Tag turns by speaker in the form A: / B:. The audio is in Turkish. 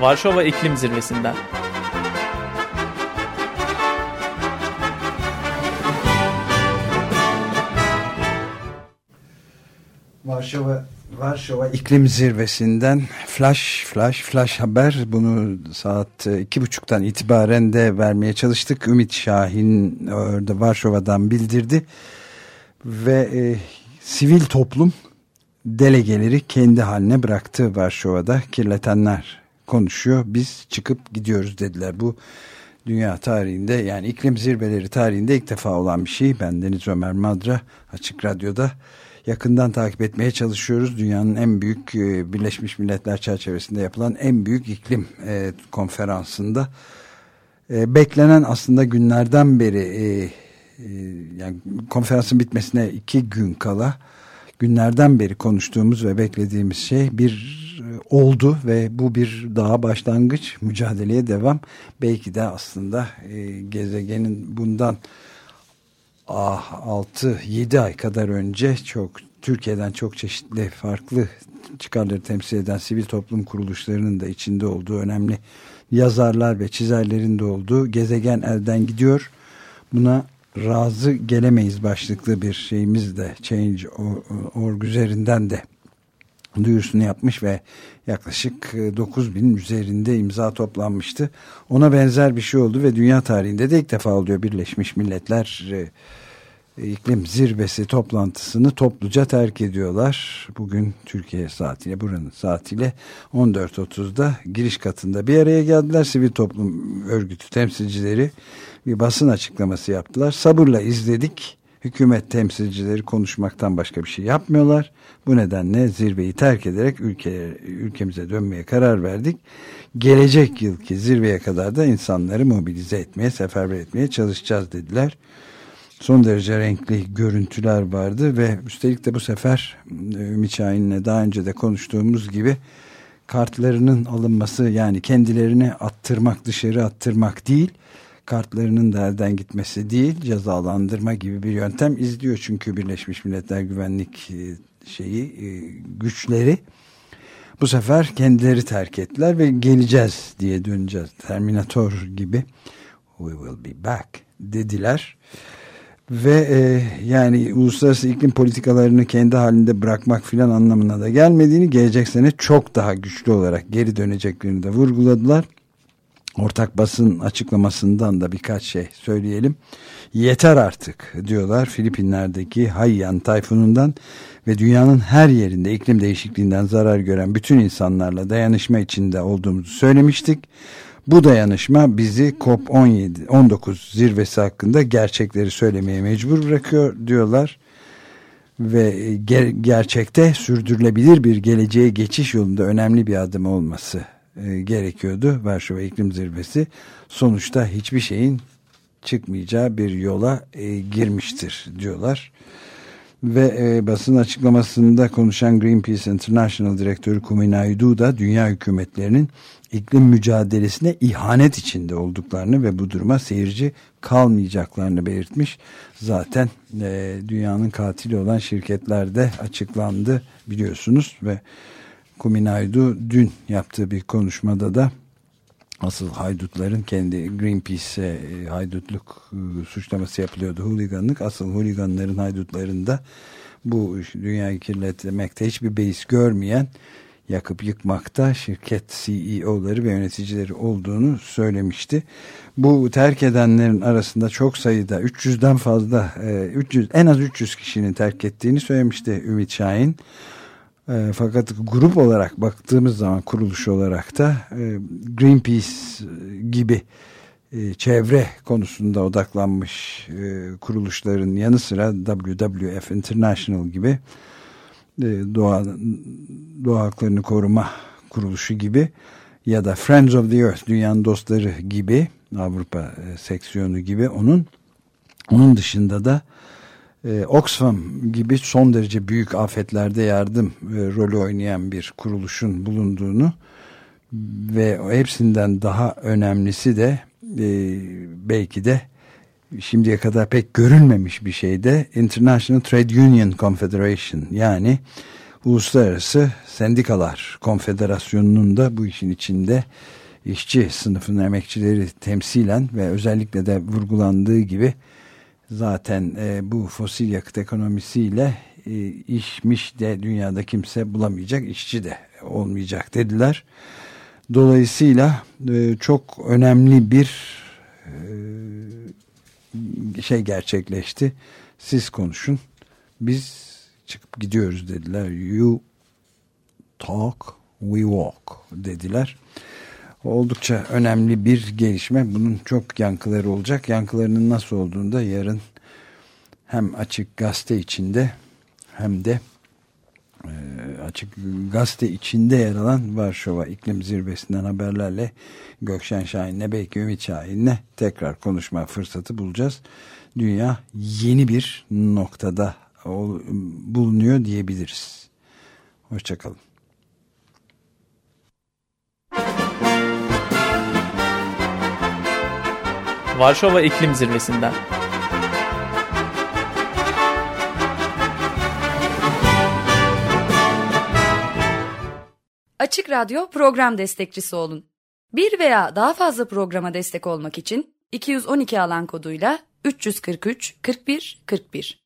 A: Varşova İklim Zirvesi'nden.
B: Varşova Varşova İklim Zirvesi'nden flash flash flash haber bunu saat iki buçuktan itibaren de vermeye çalıştık. Ümit Şahin orada Varşova'dan bildirdi ve e, sivil toplum delegeleri kendi haline bıraktı Varşova'da kirletenler konuşuyor. Biz çıkıp gidiyoruz dediler. Bu dünya tarihinde yani iklim zirveleri tarihinde ilk defa olan bir şey. Ben Deniz Ömer Madra Açık Radyo'da yakından takip etmeye çalışıyoruz. Dünyanın en büyük e, Birleşmiş Milletler çerçevesinde yapılan en büyük iklim e, konferansında e, beklenen aslında günlerden beri yani konferansın bitmesine iki gün kala günlerden beri konuştuğumuz ve beklediğimiz şey bir oldu ve bu bir daha başlangıç mücadeleye devam belki de aslında e, gezegenin bundan ah, 6-7 ay kadar önce çok Türkiye'den çok çeşitli farklı çıkarları temsil eden sivil toplum kuruluşlarının da içinde olduğu önemli yazarlar ve çizerlerin de olduğu gezegen elden gidiyor. Buna razı gelemeyiz başlıklı bir şeyimiz de Change.org üzerinden de duyurusunu yapmış ve yaklaşık 9 bin üzerinde imza toplanmıştı. Ona benzer bir şey oldu ve dünya tarihinde de ilk defa oluyor Birleşmiş Milletler e, iklim zirvesi toplantısını topluca terk ediyorlar. Bugün Türkiye saatiyle buranın saatiyle 14.30'da giriş katında bir araya geldiler. Sivil toplum örgütü temsilcileri bir basın açıklaması yaptılar. Sabırla izledik. Hükümet temsilcileri konuşmaktan başka bir şey yapmıyorlar. Bu nedenle zirveyi terk ederek ülke, ülkemize dönmeye karar verdik. Gelecek yılki zirveye kadar da insanları mobilize etmeye, seferber etmeye çalışacağız dediler son derece renkli görüntüler vardı ve üstelik de bu sefer e, Ümit Şahin'le daha önce de konuştuğumuz gibi kartlarının alınması yani kendilerini attırmak dışarı attırmak değil kartlarının da elden gitmesi değil cezalandırma gibi bir yöntem izliyor çünkü Birleşmiş Milletler Güvenlik e, şeyi e, güçleri. Bu sefer kendileri terk ettiler ve geleceğiz diye döneceğiz. Terminator gibi we will be back dediler. Ve e, yani uluslararası iklim politikalarını kendi halinde bırakmak filan anlamına da gelmediğini gelecek sene çok daha güçlü olarak geri döneceklerini de vurguladılar. Ortak basın açıklamasından da birkaç şey söyleyelim. Yeter artık diyorlar Filipinler'deki Haiyan tayfunundan ve dünyanın her yerinde iklim değişikliğinden zarar gören bütün insanlarla dayanışma içinde olduğumuzu söylemiştik. Bu dayanışma bizi COP17 19 zirvesi hakkında gerçekleri söylemeye mecbur bırakıyor diyorlar ve ger gerçekte sürdürülebilir bir geleceğe geçiş yolunda önemli bir adım olması e, gerekiyordu. Varşova İklim Zirvesi sonuçta hiçbir şeyin çıkmayacağı bir yola e, girmiştir diyorlar. Ve e, basın açıklamasında konuşan Greenpeace International Direktörü Kuminaidu da dünya hükümetlerinin iklim mücadelesine ihanet içinde olduklarını ve bu duruma seyirci kalmayacaklarını belirtmiş. Zaten e, dünyanın katili olan şirketlerde açıklandı biliyorsunuz ve Kuminaydu dün yaptığı bir konuşmada da asıl haydutların kendi Greenpeace'e e, haydutluk e, suçlaması yapılıyordu huliganlık asıl huliganların haydutlarında bu dünyayı kirletmekte hiçbir beis görmeyen yakıp yıkmakta şirket CEO'ları ve yöneticileri olduğunu söylemişti. Bu terk edenlerin arasında çok sayıda 300'den fazla 300 en az 300 kişinin terk ettiğini söylemişti Ümit Şahin. E, fakat grup olarak baktığımız zaman kuruluş olarak da e, Greenpeace gibi e, çevre konusunda odaklanmış e, kuruluşların yanı sıra WWF International gibi e, doğa, doğa haklarını koruma kuruluşu gibi ya da Friends of the Earth dünyanın dostları gibi Avrupa e, seksiyonu gibi onun onun dışında da e, Oxfam gibi son derece büyük afetlerde yardım e, rolü oynayan bir kuruluşun bulunduğunu ve hepsinden daha önemlisi de e, belki de şimdiye kadar pek görülmemiş bir şey de International Trade Union Confederation yani Uluslararası Sendikalar Konfederasyonu'nun da bu işin içinde işçi sınıfının emekçileri temsilen ve özellikle de vurgulandığı gibi zaten e, bu fosil yakıt ekonomisiyle e, işmiş de dünyada kimse bulamayacak, işçi de olmayacak dediler. Dolayısıyla e, çok önemli bir e, şey gerçekleşti. Siz konuşun. Biz çıkıp gidiyoruz dediler. You talk, we walk dediler. Oldukça önemli bir gelişme. Bunun çok yankıları olacak. Yankılarının nasıl olduğunu da yarın hem açık gazete içinde hem de e, açık gazete içinde yer alan Varşova iklim zirvesinden haberlerle Gökşen Şahin'le belki Ümit Şahin'le tekrar konuşma fırsatı bulacağız. Dünya yeni bir noktada bulunuyor diyebiliriz. Hoşçakalın.
A: Varşova İklim Zirvesi'nden.
C: Açık Radyo program destekçisi olun. Bir veya daha fazla programa destek olmak için 212 alan koduyla 343 41 41